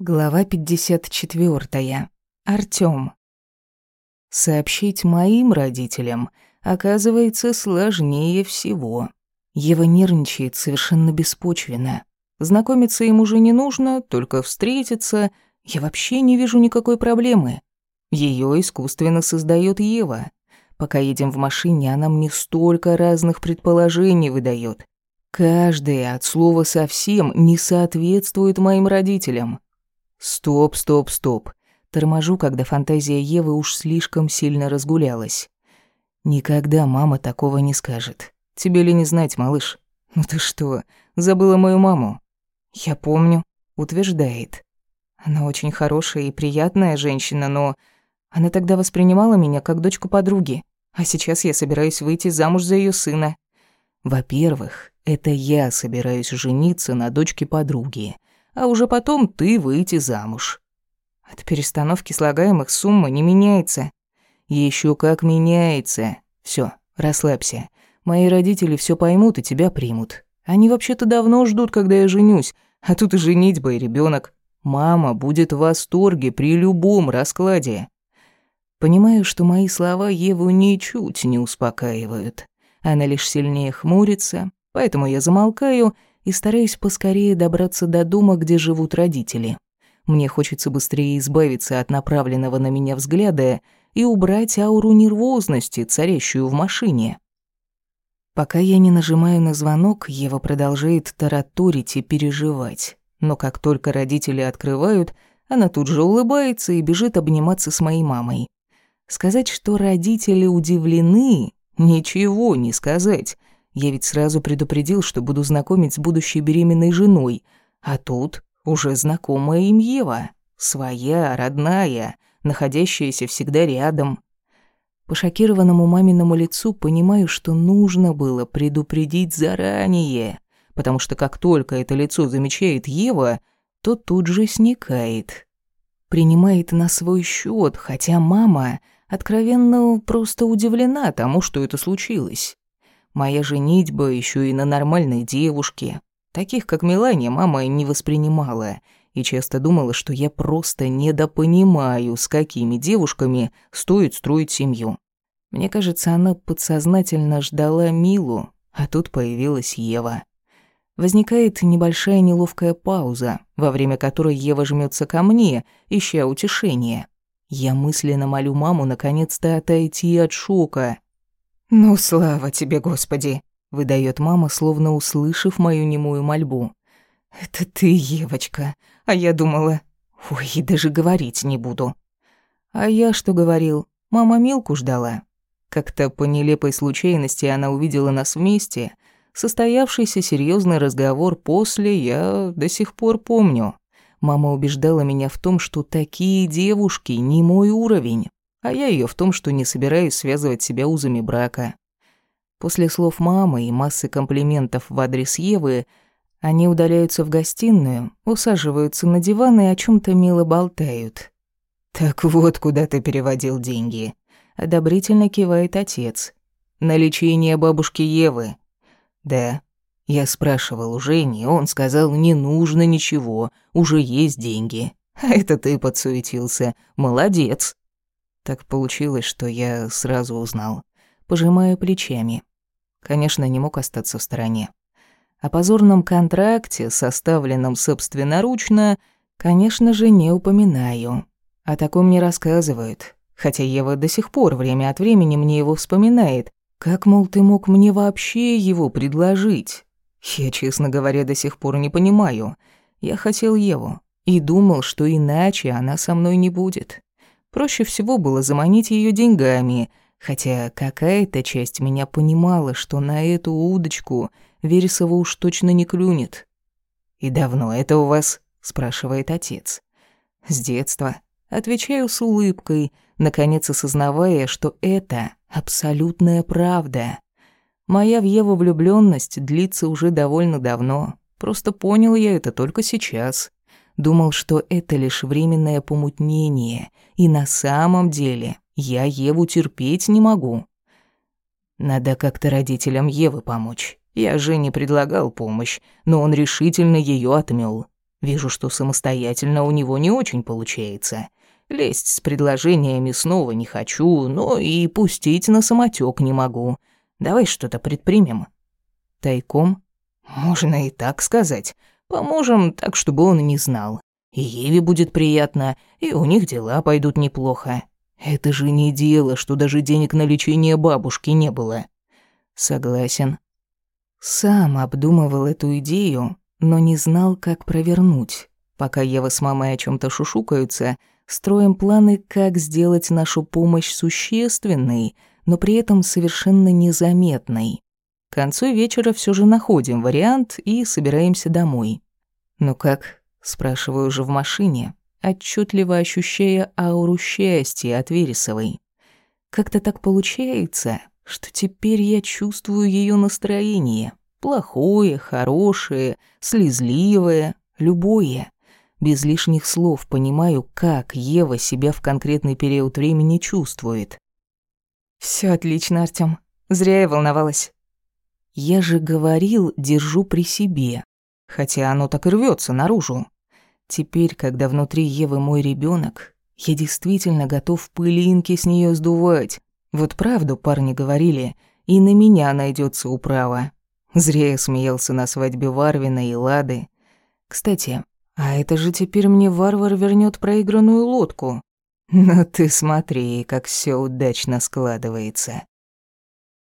Глава 54. Артём. Сообщить моим родителям оказывается сложнее всего. Ева нервничает совершенно беспочвенно. Знакомиться им уже не нужно, только встретиться. Я вообще не вижу никакой проблемы. Её искусственно создает Ева. Пока едем в машине, она мне столько разных предположений выдает. Каждое от слова совсем не соответствует моим родителям. Стоп, стоп, стоп. Торможу, когда фантазия Евы уж слишком сильно разгулялась. Никогда мама такого не скажет. Тебе ли не знать, малыш? Ну ты что, забыла мою маму? Я помню, утверждает. Она очень хорошая и приятная женщина, но она тогда воспринимала меня как дочку подруги, а сейчас я собираюсь выйти замуж за ее сына. Во-первых, это я собираюсь жениться на дочке подруги, а уже потом ты выйти замуж. От перестановки слагаемых сумма не меняется. Еще как меняется. Все, расслабься. Мои родители все поймут и тебя примут. Они вообще-то давно ждут, когда я женюсь, а тут и женитьба, и ребенок. Мама будет в восторге при любом раскладе. Понимаю, что мои слова Еву ничуть не успокаивают. Она лишь сильнее хмурится, поэтому я замолкаю и стараюсь поскорее добраться до дома, где живут родители. Мне хочется быстрее избавиться от направленного на меня взгляда и убрать ауру нервозности, царящую в машине. Пока я не нажимаю на звонок, Ева продолжает тараторить и переживать. Но как только родители открывают, она тут же улыбается и бежит обниматься с моей мамой. Сказать, что родители удивлены, ничего не сказать. Я ведь сразу предупредил, что буду знакомить с будущей беременной женой, а тут уже знакомая им Ева, своя, родная, находящаяся всегда рядом. По шокированному маминому лицу понимаю, что нужно было предупредить заранее, потому что как только это лицо замечает Ева, то тут же сникает. Принимает на свой счет, хотя мама откровенно просто удивлена тому, что это случилось. Моя женитьба еще и на нормальной девушке. Таких, как Мелания, мама не воспринимала и часто думала, что я просто недопонимаю, с какими девушками стоит строить семью. Мне кажется, она подсознательно ждала Милу, а тут появилась Ева. Возникает небольшая неловкая пауза, во время которой Ева жмется ко мне, ища утешения. Я мысленно молю маму наконец-то отойти от шока. «Ну, слава тебе, Господи!» — выдает мама, словно услышав мою немую мольбу. «Это ты, Евочка, а я думала... Ой, даже говорить не буду». «А я что говорил? Мама Милку ждала». Как-то по нелепой случайности она увидела нас вместе. Состоявшийся серьезный разговор после я до сих пор помню. Мама убеждала меня в том, что такие девушки не мой уровень а я ее в том, что не собираюсь связывать себя узами брака. После слов мамы и массы комплиментов в адрес Евы, они удаляются в гостиную, усаживаются на диван и о чем то мило болтают. «Так вот, куда ты переводил деньги», — одобрительно кивает отец. «На лечение бабушки Евы». «Да». Я спрашивал у Жени, он сказал, не нужно ничего, уже есть деньги. А это ты подсуетился. Молодец. Так получилось, что я сразу узнал. Пожимаю плечами. Конечно, не мог остаться в стороне. О позорном контракте, составленном собственноручно, конечно же, не упоминаю. О таком не рассказывают. Хотя Ева до сих пор время от времени мне его вспоминает. Как, мол, ты мог мне вообще его предложить? Я, честно говоря, до сих пор не понимаю. Я хотел Еву и думал, что иначе она со мной не будет. Проще всего было заманить ее деньгами, хотя какая-то часть меня понимала, что на эту удочку Вересова уж точно не клюнет. «И давно это у вас?» — спрашивает отец. «С детства». Отвечаю с улыбкой, наконец осознавая, что это абсолютная правда. Моя в Еву влюблённость длится уже довольно давно. Просто понял я это только сейчас. Думал, что это лишь временное помутнение, и на самом деле я Еву терпеть не могу. Надо как-то родителям Евы помочь. Я же не предлагал помощь, но он решительно ее отмёл. Вижу, что самостоятельно у него не очень получается. Лезть с предложениями снова не хочу, но и пустить на самотек не могу. Давай что-то предпримем. Тайком? Можно и так сказать. Поможем так, чтобы он не знал. И Еве будет приятно, и у них дела пойдут неплохо. Это же не дело, что даже денег на лечение бабушки не было. Согласен. Сам обдумывал эту идею, но не знал, как провернуть. Пока Ева с мамой о чем то шушукаются, строим планы, как сделать нашу помощь существенной, но при этом совершенно незаметной. К концу вечера все же находим вариант и собираемся домой. «Ну как?» – спрашиваю уже в машине, отчетливо ощущая ауру счастья от Вересовой. Как-то так получается, что теперь я чувствую ее настроение. Плохое, хорошее, слезливое, любое. Без лишних слов понимаю, как Ева себя в конкретный период времени чувствует. Все отлично, Артём. Зря я волновалась. Я же говорил, держу при себе. Хотя оно так и рвется наружу. Теперь, когда внутри Евы мой ребенок, я действительно готов пылинки с нее сдувать. Вот правду парни говорили, и на меня найдется управа. Зря я смеялся на свадьбе Варвина и Лады. Кстати, а это же теперь мне варвар вернет проигранную лодку. Ну ты смотри, как все удачно складывается.